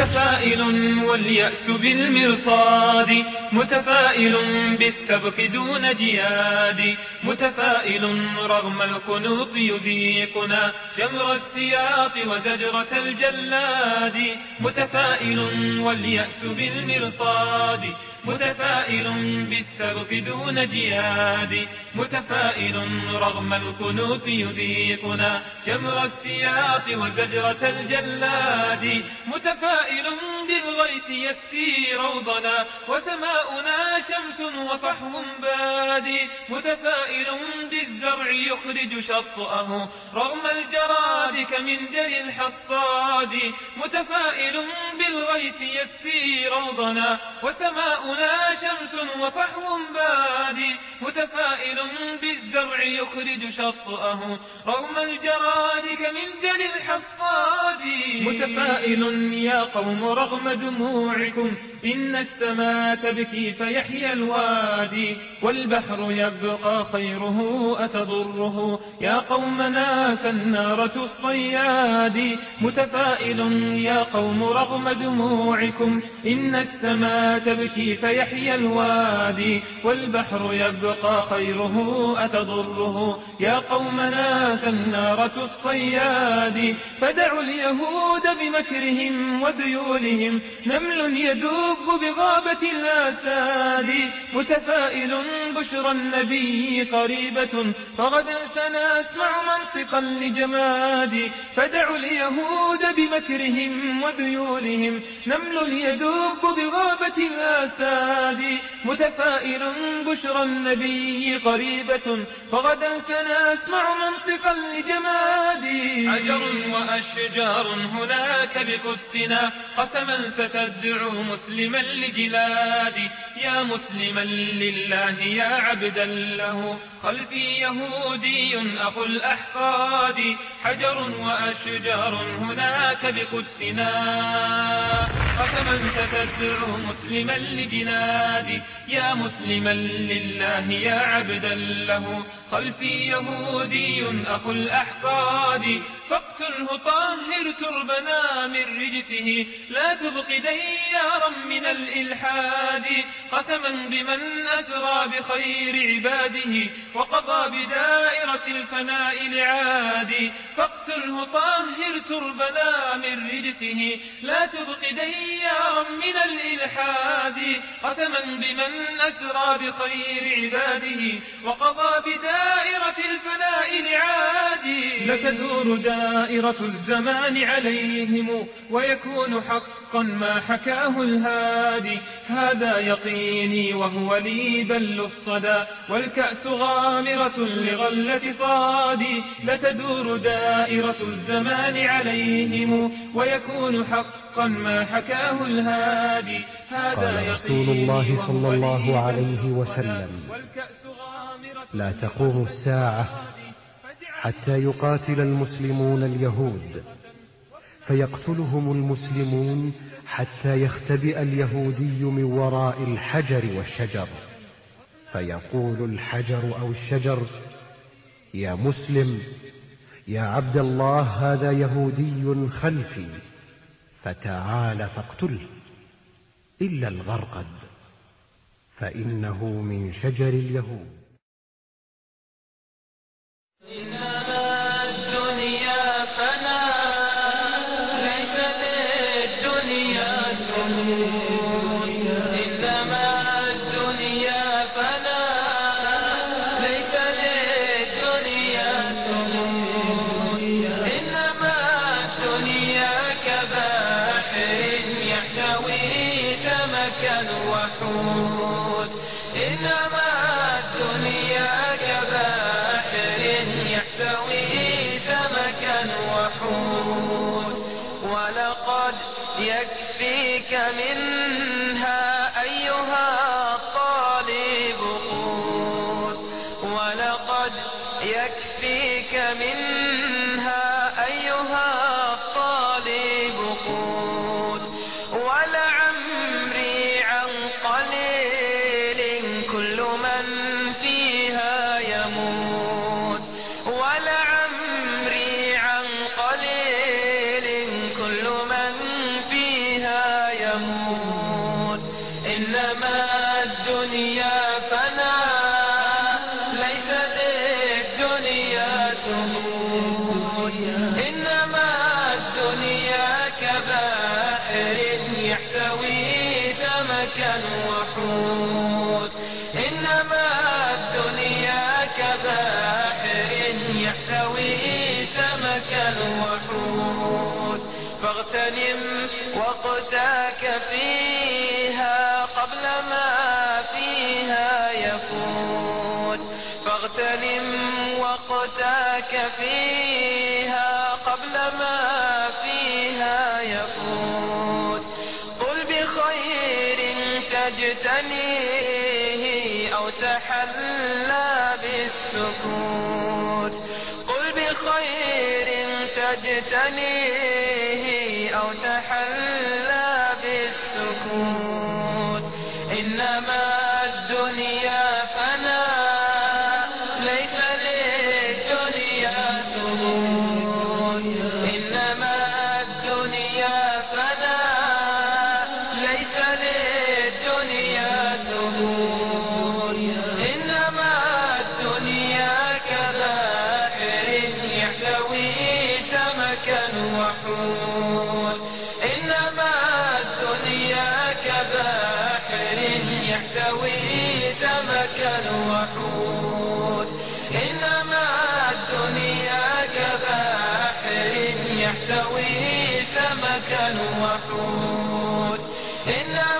متفائل واليأس بالمرصاد متفائل بالسبق دون جياد متفائل رغم القنوط يذيقنا جمر السياط وزجرة الجلاد متفائل واليأس بالمرصاد. متفائل بالسبق دون جياد متفائل رغم القنوط يذيقنا جمر السياط وزجرة الجلاد متفائل بالغيث يسقي روضنا وسماؤنا شمس وصحو بادي متفائل بالزرع يخرج شطأه رغم الجراد كمندل الحصاد متفائل بالغيث يسقي روضنا وسماؤنا شمس وصحو بادي متفائل بالزرع يخرج شطأه. رغم الجراد كمندل الحصاد. متفائل يا قوم رغم دموعكم إن السماء تبكي فيحيى الوادي. والبحر يبقى خيره أتضره. يا قومنا سنارة الصياد. متفائل يا قوم رغم دموعكم إن السماء تبكي فيحيى الوادي والبحر يبقى خيره أتضره؟ يا قومنا سنارة الصياد فدعوا اليهود بمكرهم وذيولهم نمل يدب بغابة الأساد متفائل بشرى النبي قريبة. فغدا سنسمع منطقا لجماد فدعوا اليهود بمكرهم وذيولهم نمل يدب بغابة الأساد متفائل بشرى النبي قريبة فغدا سنسمع منطقا لجماد. حجر وأشجار هناك بقدسنا قسما ستدعو مسلما لجلادي يا مسلما لله يا عبدا له خلفي يهودي أخو الأحقاد حجر وأشجار هناك بقدسنا قسما ستدعو مسلما لجنادي يا مسلما لله يا عبدا له خلفي يهودي أخو الأحقاد فاقتله طهر تربنا من رجسه لا تبق ديارا من الإلحاد قسما بمن أسرى بخير عباده وقضى بدائرة الفناء لعادي فاقتله طهر تربنا من رجسه. لا تبق ديارا من الإلحاد. قسما بمن أسرى بخير عباده. وقضى بدائرة الفناء لعادي لتدور دائرة الزمان عليهم. ويكون حقا ما حكاه الهادي. هذا يقيني وهو لي بل الصدى. والكأس غامرة لغلة صادي. لتدور دائرة الزمان عليهم. ويكون حقا ما حكاه الهادي. هذا قال رسول الله صلى الله عليه وسلم. لا تقوم الساعة حتى يقاتل المسلمون اليهود. فيقتلهم المسلمون حتى يختبئ اليهودي من وراء الحجر والشجر. فيقول الحجر أو الشجر يا مسلم يا عبد الله هذا يهودي خلفي فتعال فاقتله إلا الغرقد فإنه من شجر اليهود. يكفيك منها. وقتك فيها قبل ما فيها يفوت. قل بخير تجتنيه أو تحلى بالسكوت. قل بخير تجتنيه أو تحلى بالسكوت. إنما وحوت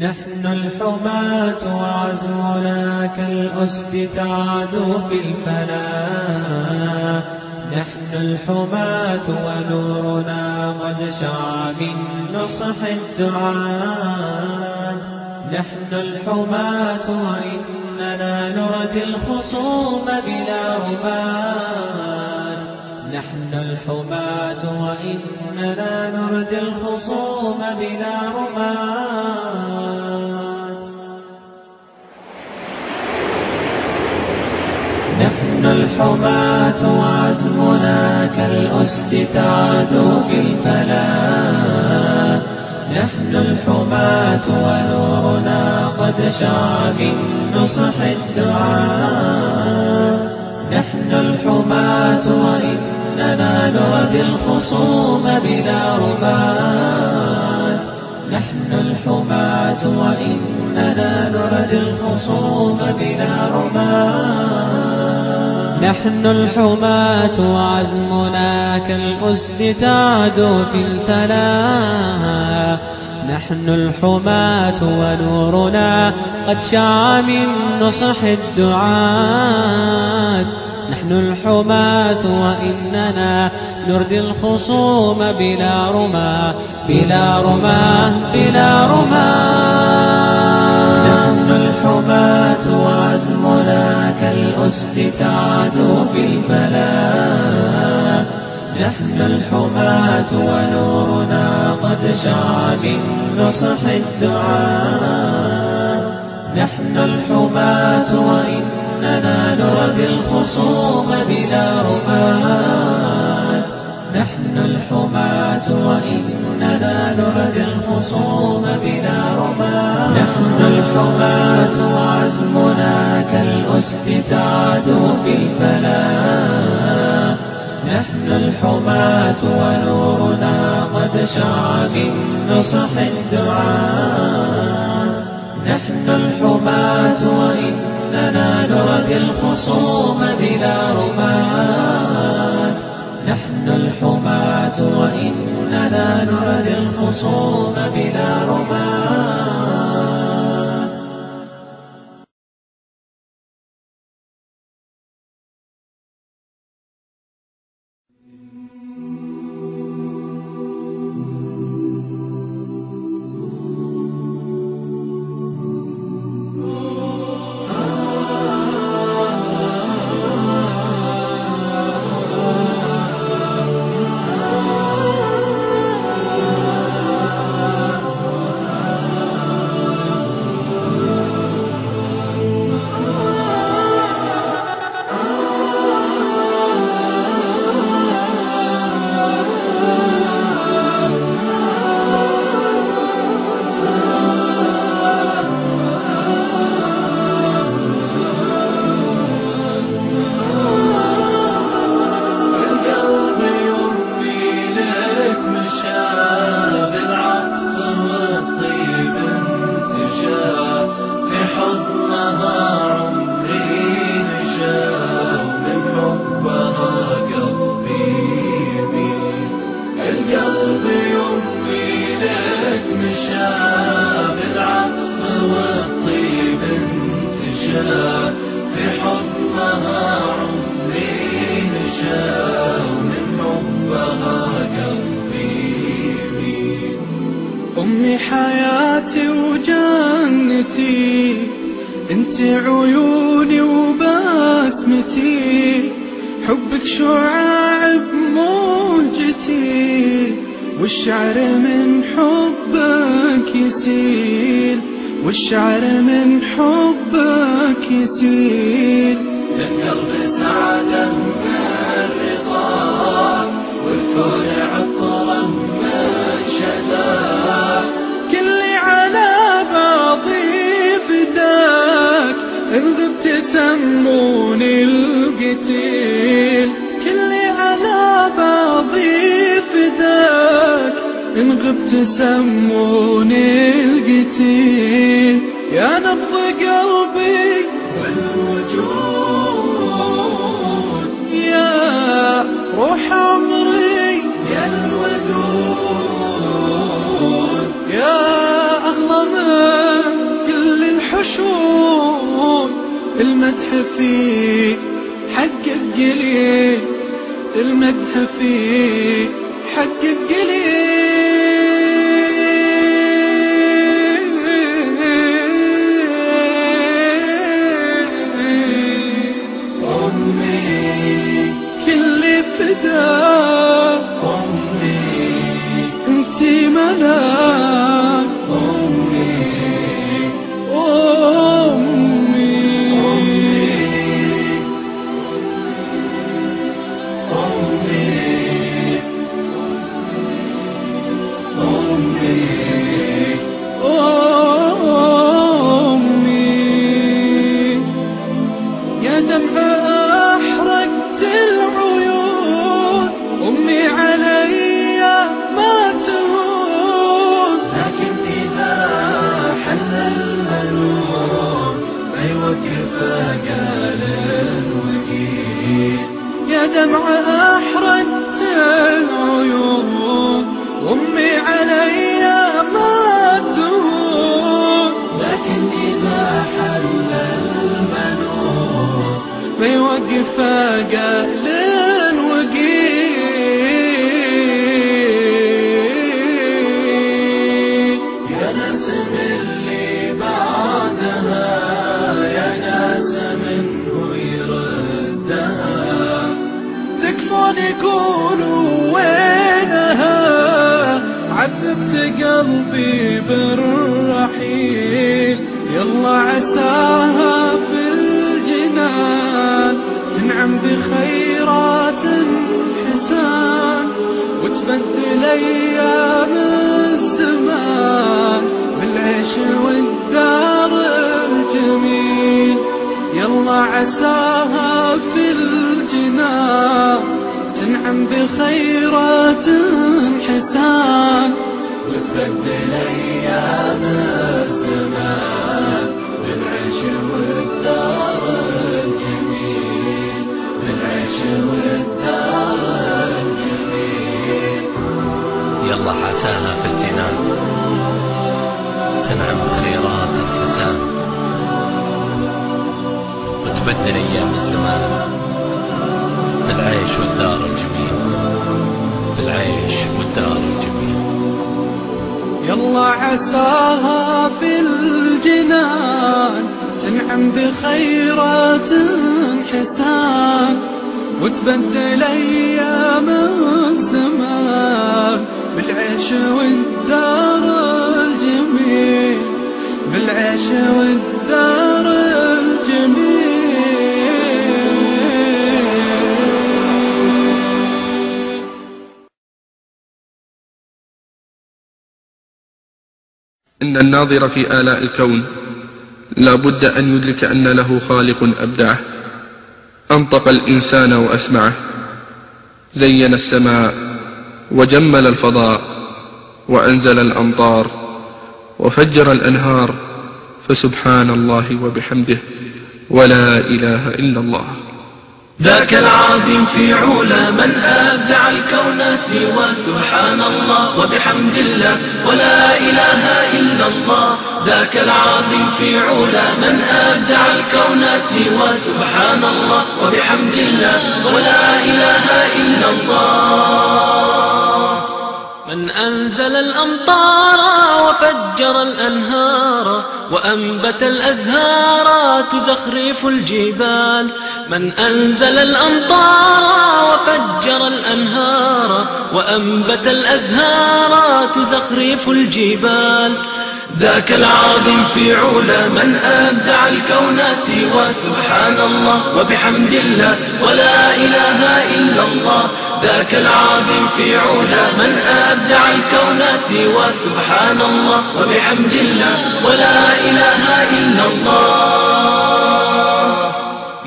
نحن الحماة وعزمنا كالأسد تعدو في الفنا نحن الحماة ونورنا قد شع من نصح الدعاة. نحن الحماة وإننا نردي الخصوم بلا ربات نحن الحماة وإننا نردي الخصوم بلا رمات نحن الحماة وعزمنا كالأسد تعدو في الفلا نحن الحماة ونورنا قد شع من نصح الدعاة نحن الحماة وإننا نردي الخصوم بلا ربات نحن الحماة وإننا نردي الخصوم بلا ربات نحن الحماة وعزمنا كالأسد تعدو في الفلاح نحن الحماة ونورنا قد شع من نصح الدعاة. نحن الحماة وإننا نردي الخصوم بلا رما بلا رما بلا رما نحن الحماة وعزمنا كالأسد تعدو في الفلاح. نحن الحماة ونورنا قد شع من نصح الدعاة نحن الحماة وإننا نردي الخصوم بلا رمات نحن الحماة وإننا نردي الخصوم بلا رمات نحن الحماة وعزمنا كالأسد تعدو في الفلاح نحن الحماة ونورنا قد شع من نصح الدعاة نحن الحماة وإننا نردي الخصوم بلا رمات نحن الحماة وإننا نردي الخصوم بلا رمات انت عيوني وبسمتي حبك شعاع بموجتي والشعر من حبك يسيل والشعر من حبك يسيل. للقلب سعادة غبت سموني القتيل. كلي على بعضي فداك إن غبت سموني القتيل. يا نبض قلبي والوجود. يا روح المدح فيك حقق لي المدح فيك حقق لي ما يوقف قال أيام الزمان بالعيش والدار الجميل. يلا عساها في الجنان تنعم بخيرات حسان وتبدل أيام الزمان بالعيش والدار الجميل. بالعيش والدار يلا حساها في الجنان. تنعم بخيرات الحسان. وتبدل أيام الزمان بالعيش والدار الجميل. بالعيش والدار الجميل. يلا عساها في الجنان. تنعم بخيرات حسان. وتبدل أيام الزمان بالعيش والدار الجميل بالعيش والدار الجميل. إن الناظر في آلاء الكون لا بد أن يدرك أن له خالق أبدعه. أنطق الإنسان وأسمعه زين السماء وجمل الفضاء وأنزل الأمطار وفجر الأنهار فسبحان الله وبحمده ولا إله إلا الله. ذاك العظيم في علا من أبدع الكون سوى سبحان الله وبحمد الله ولا إله إلا الله. ذاك العظيم في علا من أبدع الكون سوى سبحان الله وبحمد الله ولا إله إلا الله. من أنزل الأمطار وفجر الأنهار وأنبت الأزهار تزخرف الجبال. من أنزل الأمطار وفجر الأنهار وأنبت الأزهار تزخرف الجبال. ذاك العظيم في علا من أبدع الكون سوى سبحان الله وبحمد الله ولا إله إلا الله. ذاك العظيم في علا من أبدع الكون سوى سبحان الله وبحمد الله ولا إله إلا الله.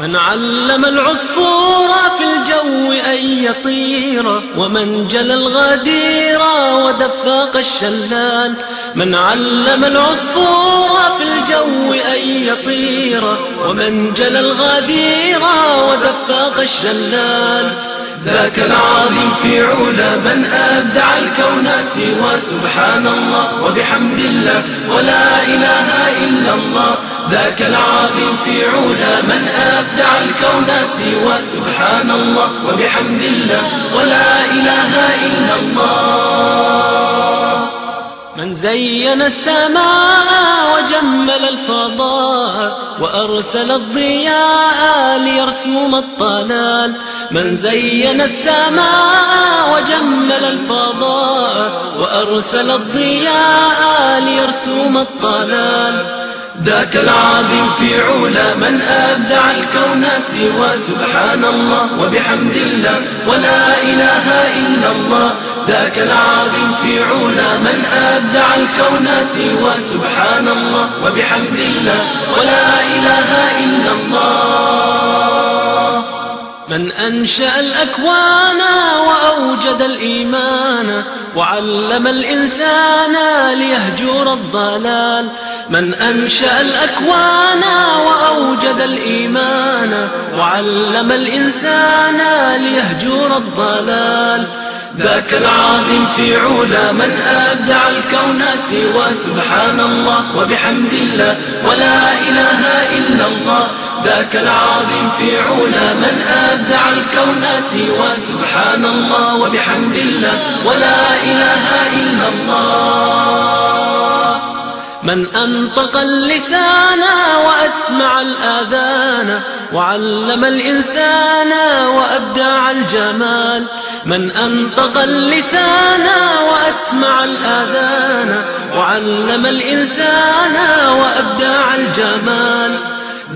من علم العصفور في الجو أن يطير ومن جلى الغدير ودفاق الشلال. من علم العصفور في الجو أن يطير ومن جلى الغدير ودفاق الشلال. ذاك العظيم في علا من أبدع الكون سوى سبحان الله وبحمد الله ولا إله إلا الله. ذاك العظيم في علا من أبدع الكون سوى سبحان الله وبحمد الله ولا إله إلا الله. من زين السماء وجمل الفضاء وأرسل الضياء ليرسم الطلال. من زين السماء وجمل الفضاء وأرسل الضياء ليرسم الطلال. ذاك العظيم في علا من أبدع الكون سوى سبحان الله وبحمد الله ولا إله إلا الله. ذاك العظيم في علا من أبدع الكون سوى سبحان الله وبحمد الله ولا إله إلا الله. من أنشأ الأكوان وأوجد الإيمان وعلم الإنسان ليهجور الضلال من أنشأ الأكوان وأوجد الإيمان وعلم الإنسان ليهجور الضلال. ذاك العظيم في علا من أبدع الكون سوى سبحان الله وبحمد الله ولا إله إلا الله. ذاك العظيم في علا من أبدع الكون سوى سبحان الله وبحمد الله ولا إله إلا الله. من أنطق اللسان وأسمع الآذان وعلم الإنسان وأبدع الجمال من أنطق اللسان وأسمع الآذان وعلم الإنسان وأبدع الجمال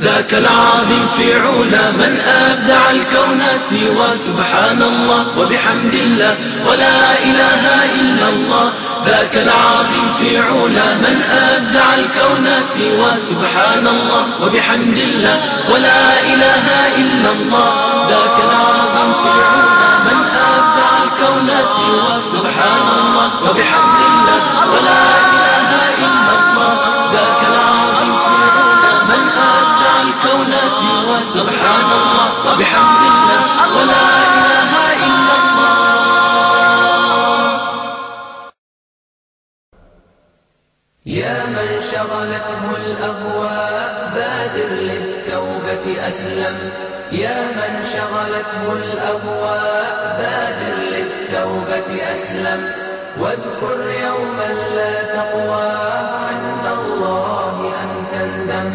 ذاك العظيم في علا من أبدع الكون سوى سبحان الله وبحمد الله ولا إله إلا الله ذاك العظيم في علا من أبدع الكون سوى سبحان الله وبحمد الله ولا إله إلا الله. ذاك العظيم في علا من أبدع الكون سوى سبحان الله وبحمد الله ولا إله إلا الله. ذاك العظيم في علا من أبدع الكون سوى سبحان الله وبحمد الله ولا أسلم. يا من شغلته الأهواء بادر للتوبة أسلم. واذكر يوما لا تقوى عند الله أن تندم.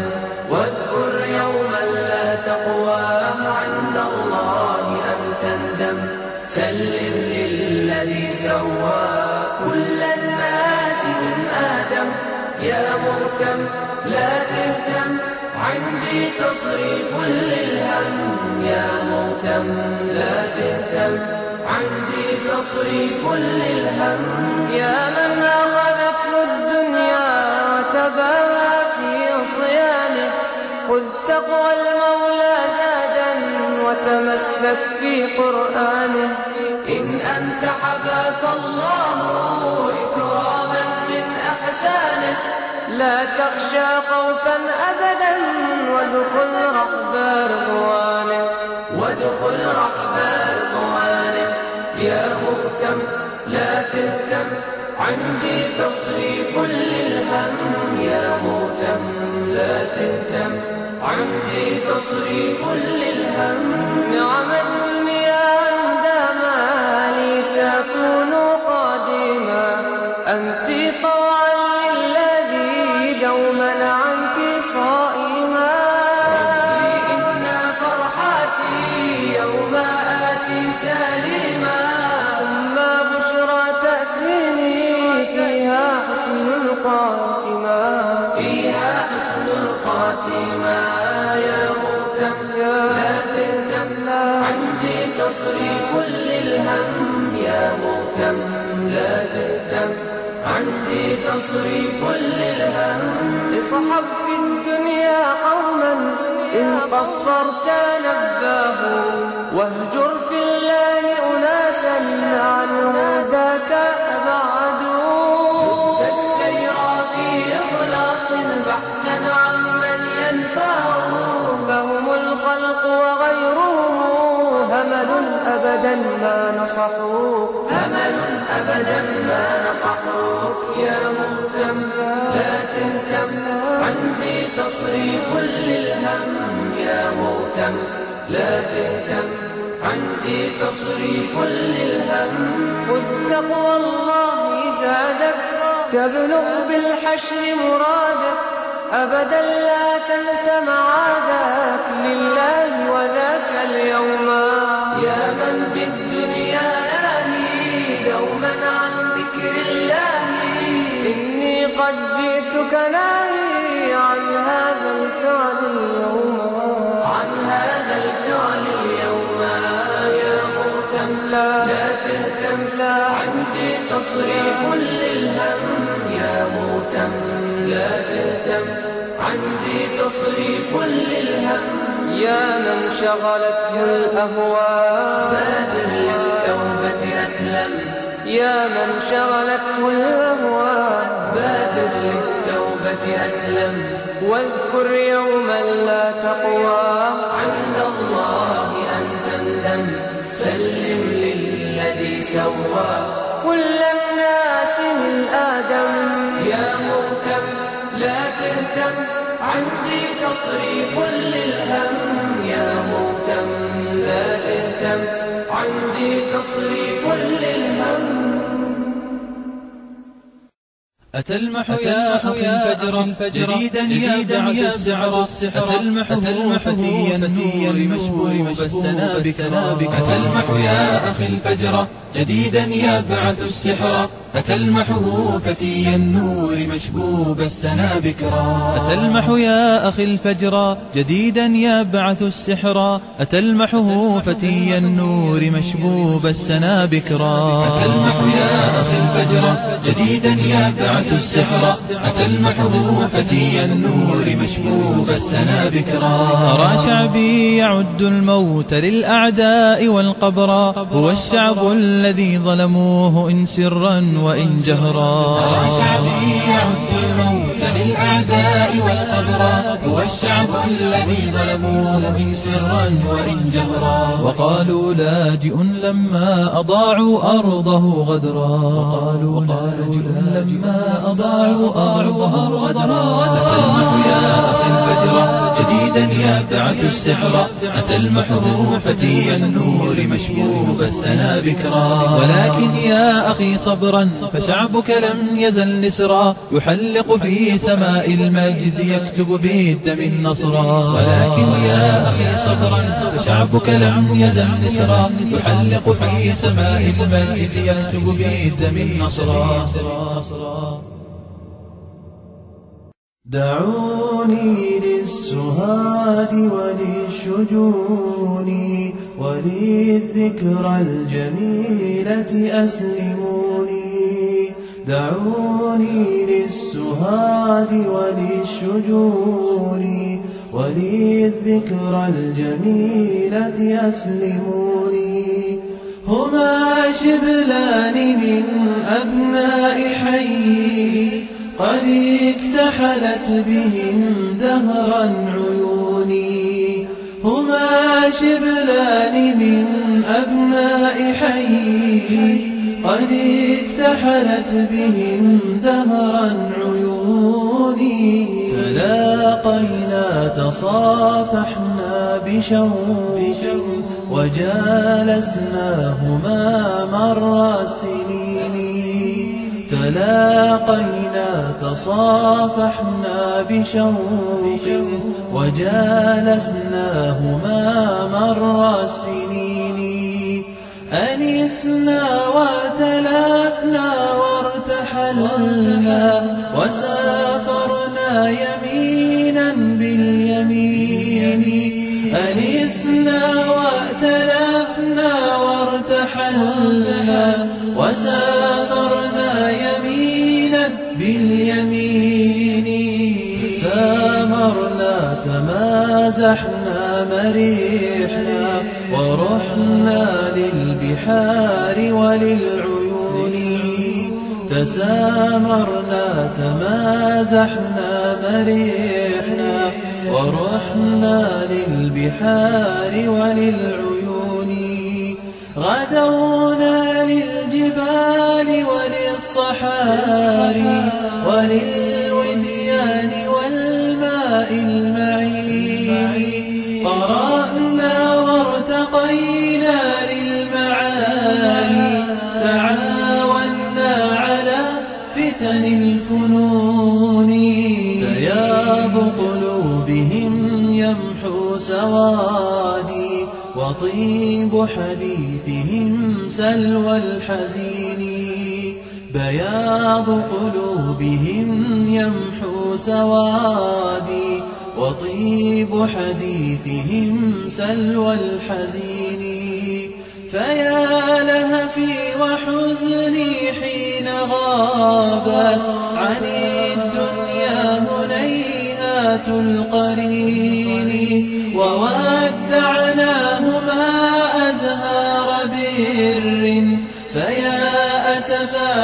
عندي تصريف للهم. يا مهتم لا تهتم. عندي تصريف للهم. يا من أخذته الدنيا وتباهى في عصيانه خذ تقوى المولى زادا وتمسك في قرآنه. إن أنت حباك الله إكراما من أحسانه. لا تخشى خوفا وادخل رحب رضوانه. وادخل رحب رضوانه. يا مهتم لا تهتم. عندي تصريف للهم. يا مهتم لا تهتم. عندي تصريف للهم. نعم يا مهتم لا تهتم. عندي تصريف للهم يا مهتم لا تهتم. عندي تصريف للهم. اصحب في الدنيا قوما إن قصرت نباه واهجر أبدا ما نصحوا همل أبدا ما نصحوك. يا مهتم لا تهتم. عندي تصريف للهم. يا مهتم لا تهتم. عندي تصريف للهم. خذ تقوى الله زادك تبلغ بالحشر مرادك أبدا لا تنس معادك. لله وذاك اليوم. دوما عن ذكر الله. إني قد جئتك ناهي عن هذا الفعل اليوم. عن هذا الفعل اليوم. يا مهتم لا, لا تهتم. لا. عندي تصريف للهم. يا مهتم لا تهتم. عندي تصريف للهم. يا من شغلته الأهواء. بادر للتوبة أسلم. يا من شغلته الأهواء بادر للتوبة أسلم. واذكر يوما لا تقوى. عند الله أن تندم. سلم للذي سوى. كل الناس من آدم. يا مهتم لا تهتم. عندي تصريف أتى المح يا أخي الفجر جديدا يا السحر أتى المح فتيا النور مشبوب السنابك أتى المح يا أخي الفجر جديدا يبعث السحر. أتى المحه فتي النور مشبوب السنا بكرا أتى المح يا أخي الفجر. جديدا يبعث السحر. أتى المحه فتي النور مشبوب السنا بكرا أتى المح يا أخي الفجر. جديدا يبعث السحر. أتى المحه فتي النور مشبوب السنا بكرا أرى شعبي يعد الموت للأعداء والقبر. هو الشعب الذي ظلموه إن سرا وإن جهرا. أرى شعبي يعد الموت للأعداء والقبر. هو الشعب الذي ظلموه إن سرا وإن جهرا. وقالوا لاجئ لما أضاعوا أرضه غدرا. وقالوا لاجئ لما أضاعوا أرضه غدرا. المح يا أخي الفجر. جديدا يبعث السحر أتى المحر فتي النور مشبوب السنا بكرا. ولكن يا أخي صبرا فشعبك لم يزل نسرا. يحلق في سماء المجد يكتب بالدم النصرا. ولكن يا أخي صبرا فشعبك لم يزل نسرا. يحلق في سماء المجد يكتب بالدم النصرا. دعوني للسهاد وللشجون وللذكرى الجميلة أسلموني. دعوني للسهاد وللشجون وللذكرى الجميلة أسلموني. هما شبلان من أبناء حي قد اكتحلت بهم دهرا عيوني. هما شبلان من أبناء حي. قد اكتحلت بهم دهرا عيوني. تلاقينا تصافحنا بشوق وجالسناهما مر السنين تلاقينا تصافحنا بشوق وجالسناهما مر السنين أنسنا وتلافنا وارتحلنا وسافرنا يمينا باليمين. أنسنا وأتلفنا وارتحلنا وسافرنا سامرنا تمازحنا مريحنا ورحنا للبحار وللعيون. تسامرنا تمازحنا مريحنا ورحنا للبحار وللعيون. غدونا للجبال وللصحاري والماء المعين. قرأنا وارتقينا للمعالي تعاوننا على فتن الفنون. بياض قلوبهم يمحو سوادي. وطيب حديثهم سلوى الحزين. بياض قلوبهم يمحو سوادي وطيب حديثهم سلوى الحزين فيا لهفي وحزني حين غابت عن الدنيا هنيهات القرين وودعناهما أزهار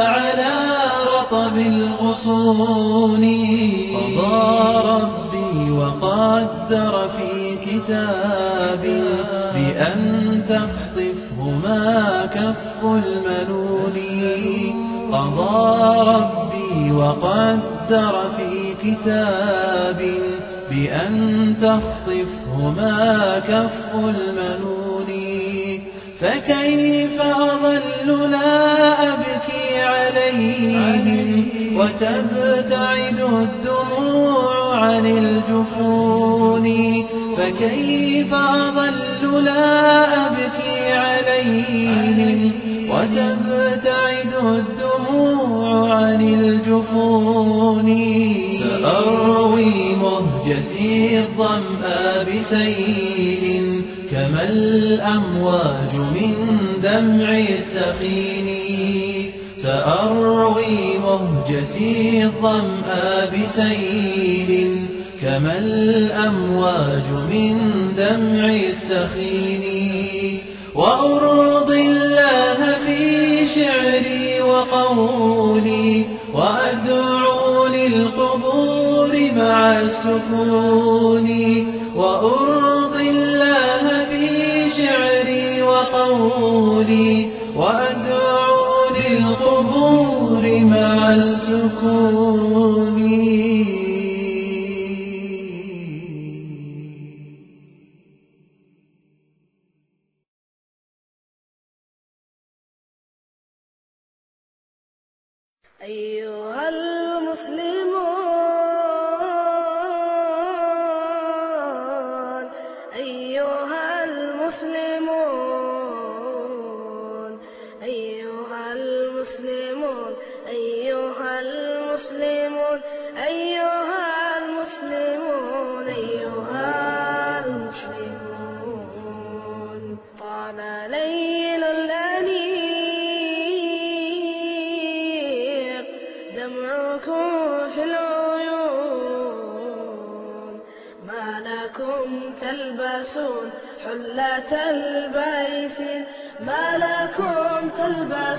على رطب الغصون. قضى ربي وقدر في كتاب بأن تخطفهما كف المنون. قضى ربي وقدر في كتاب بأن تخطفهما كف المنون. فكيف أظل لا أبكي عليهم وتبتعد الدموع عن الجفون فكيف أظل لا أبكي عليهم وتبتعد الدموع عن الجفون سأروي مهجتي الظمأ بسيل كما الأمواج من دمع السخين سأروي مهجتي الظمأ بسيل. كما الأمواج من دمع السخين وأرضي الله في شعري وقولي وأدعو السكون وأرضي الله في شعري وقولي وأدعو للقبور مع السكون.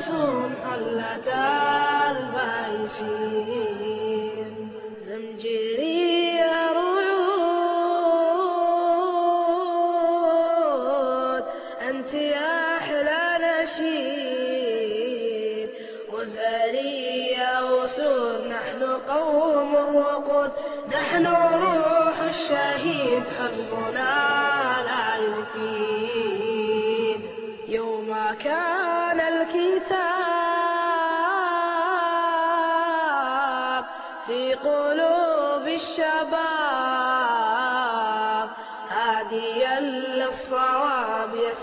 আসুন আল্লাহ চাল বাইশি।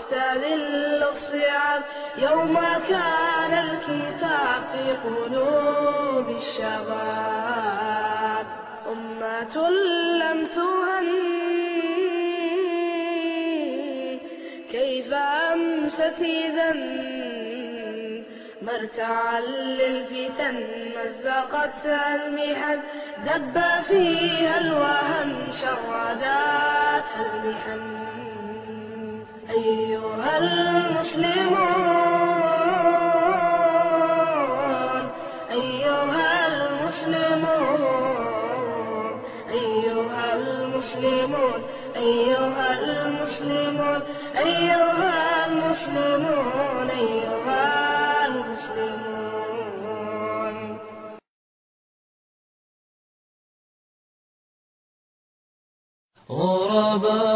يستذل الصيام يوم كان الكتاب في قلوب الشباب. أمة لم تهن. كيف أمست إذا مرتعا للفتن مزقتها المحن دب فيها الوهن شرداتها المحن. أيها المسلمون أيها المسلمون أيها المسلمون أيها المسلمون أيها المسلمون أيها المسلمون. غرباء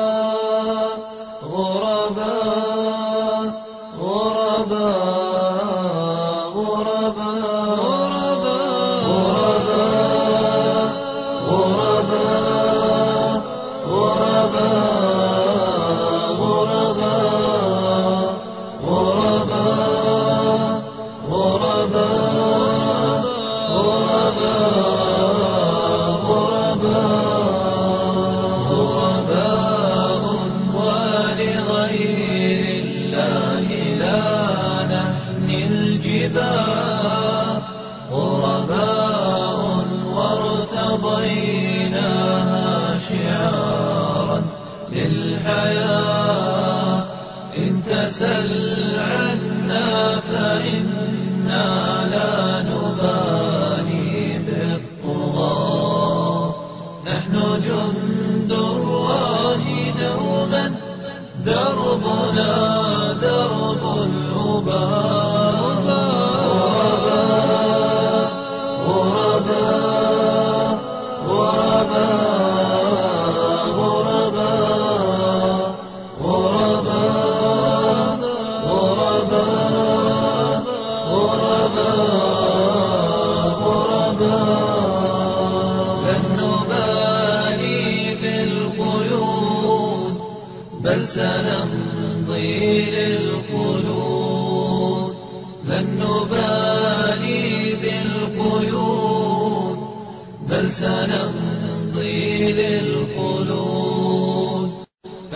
وارتضيناها شعارا للحياة. إن تسل عنا فإنا لا نبالي بالطغاة. نحن جند الله دوما دربنا.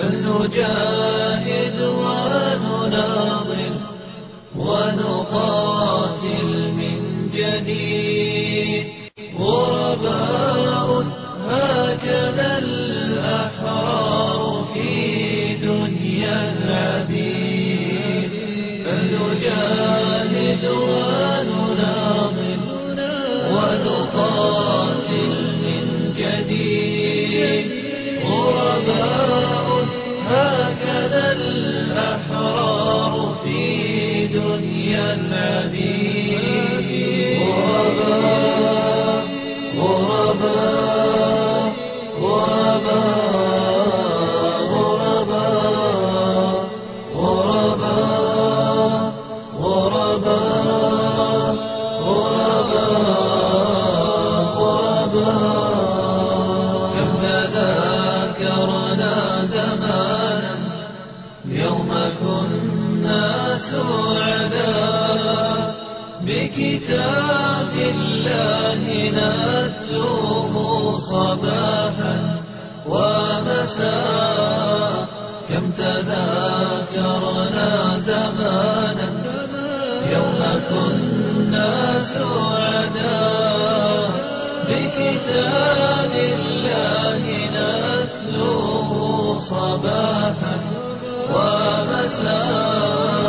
فلنجاهد ونناضل ونقاتل الله نتلوه صباحا ومساء كم تذاكرنا زمانا يوم كنا سعداء بكتاب الله نتلوه صباحا ومساء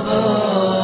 Oh.